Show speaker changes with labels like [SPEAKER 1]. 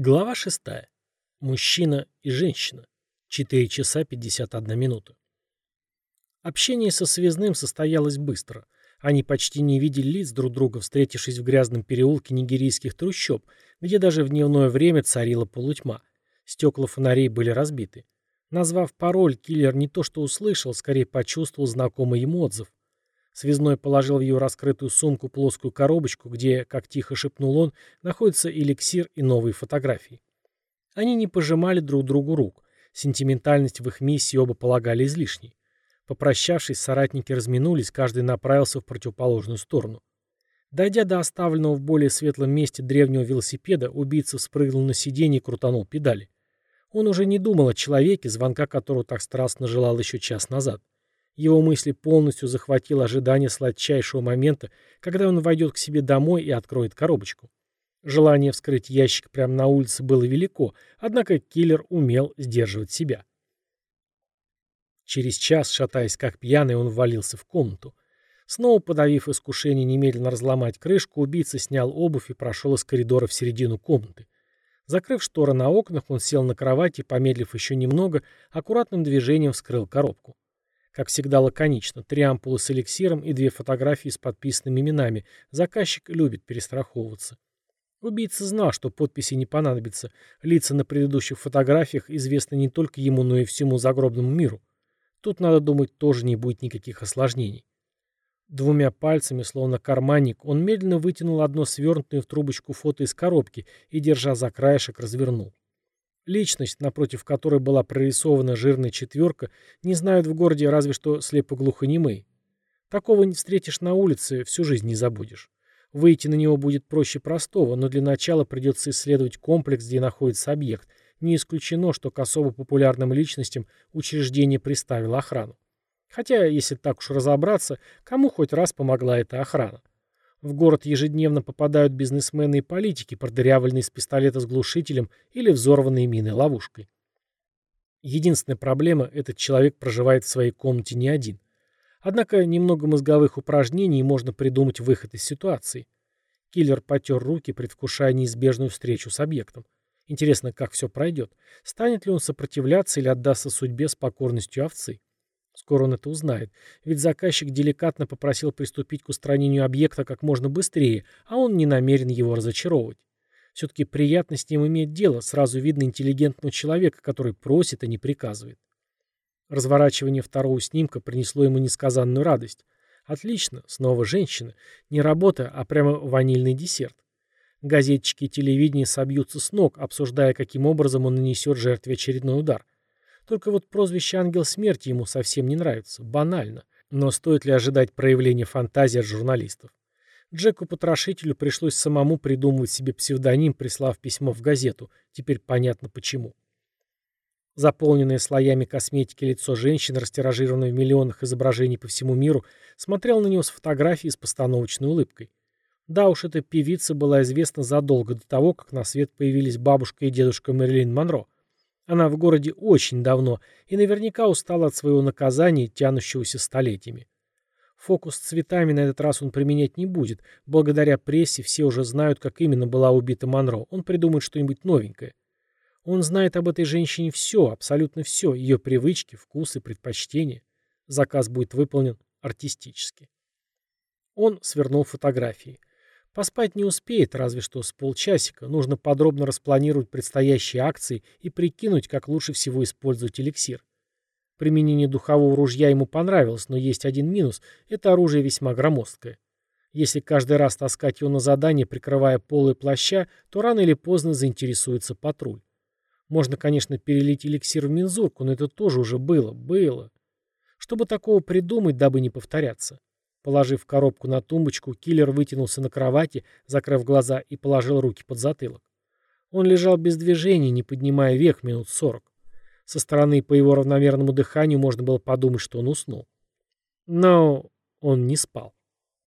[SPEAKER 1] Глава 6. Мужчина и женщина. 4 часа 51 минута. Общение со связным состоялось быстро. Они почти не видели лиц друг друга, встретившись в грязном переулке нигерийских трущоб, где даже в дневное время царила полутьма. Стекла фонарей были разбиты. Назвав пароль, киллер не то что услышал, скорее почувствовал знакомый ему отзыв. Связной положил в ее раскрытую сумку плоскую коробочку, где, как тихо шепнул он, находится эликсир и новые фотографии. Они не пожимали друг другу рук. Сентиментальность в их миссии оба полагали излишней. Попрощавшись, соратники разминулись, каждый направился в противоположную сторону. Дойдя до оставленного в более светлом месте древнего велосипеда, убийца спрыгнул на сиденье и крутанул педали. Он уже не думал о человеке, звонка которого так страстно желал еще час назад. Его мысли полностью захватило ожидание сладчайшего момента, когда он войдет к себе домой и откроет коробочку. Желание вскрыть ящик прямо на улице было велико, однако киллер умел сдерживать себя. Через час, шатаясь как пьяный, он ввалился в комнату. Снова подавив искушение немедленно разломать крышку, убийца снял обувь и прошел из коридора в середину комнаты. Закрыв шторы на окнах, он сел на кровати и, помедлив еще немного, аккуратным движением вскрыл коробку. Как всегда лаконично. Три ампулы с эликсиром и две фотографии с подписанными именами. Заказчик любит перестраховываться. Убийца знал, что подписи не понадобятся. Лица на предыдущих фотографиях известны не только ему, но и всему загробному миру. Тут, надо думать, тоже не будет никаких осложнений. Двумя пальцами, словно карманник, он медленно вытянул одно свернутое в трубочку фото из коробки и, держа за краешек, развернул. Личность, напротив которой была прорисована жирная четверка, не знают в городе разве что слепо-глухонемые. Такого не встретишь на улице, всю жизнь не забудешь. Выйти на него будет проще простого, но для начала придется исследовать комплекс, где находится объект. Не исключено, что к особо популярным личностям учреждение приставило охрану. Хотя, если так уж разобраться, кому хоть раз помогла эта охрана? В город ежедневно попадают бизнесмены и политики, продырявленные из пистолета с глушителем или взорванные миной ловушкой. Единственная проблема – этот человек проживает в своей комнате не один. Однако немного мозговых упражнений можно придумать выход из ситуации. Киллер потер руки, предвкушая неизбежную встречу с объектом. Интересно, как все пройдет. Станет ли он сопротивляться или отдастся судьбе с покорностью овцы? Скоро он это узнает. Ведь заказчик деликатно попросил приступить к устранению объекта как можно быстрее, а он не намерен его разочаровывать. Все-таки приятно с ним иметь дело, сразу видно интеллигентного человека, который просит, а не приказывает. Разворачивание второго снимка принесло ему несказанную радость. Отлично, снова женщина. Не работа, а прямо ванильный десерт. Газетчики и телевидение собьются с ног, обсуждая, каким образом он нанесет жертве очередной удар. Только вот прозвище «Ангел смерти» ему совсем не нравится. Банально. Но стоит ли ожидать проявления фантазии от журналистов? Джеку-потрошителю пришлось самому придумывать себе псевдоним, прислав письмо в газету. Теперь понятно почему. Заполненное слоями косметики лицо женщины, растиражированное в миллионах изображений по всему миру, смотрел на него с фотографией с постановочной улыбкой. Да уж, эта певица была известна задолго до того, как на свет появились бабушка и дедушка Мэрилин Монро. Она в городе очень давно и наверняка устала от своего наказания, тянущегося столетиями. Фокус с цветами на этот раз он применять не будет. Благодаря прессе все уже знают, как именно была убита Монро. Он придумает что-нибудь новенькое. Он знает об этой женщине все, абсолютно все, ее привычки, вкусы, предпочтения. Заказ будет выполнен артистически. Он свернул фотографии. Поспать не успеет, разве что с полчасика. Нужно подробно распланировать предстоящие акции и прикинуть, как лучше всего использовать эликсир. Применение духового ружья ему понравилось, но есть один минус – это оружие весьма громоздкое. Если каждый раз таскать его на задание, прикрывая полы плаща, то рано или поздно заинтересуется патруль. Можно, конечно, перелить эликсир в мензурку, но это тоже уже было, было. Чтобы такого придумать, дабы не повторяться. Положив коробку на тумбочку, киллер вытянулся на кровати, закрыв глаза и положил руки под затылок. Он лежал без движения, не поднимая век минут сорок. Со стороны по его равномерному дыханию можно было подумать, что он уснул. Но он не спал.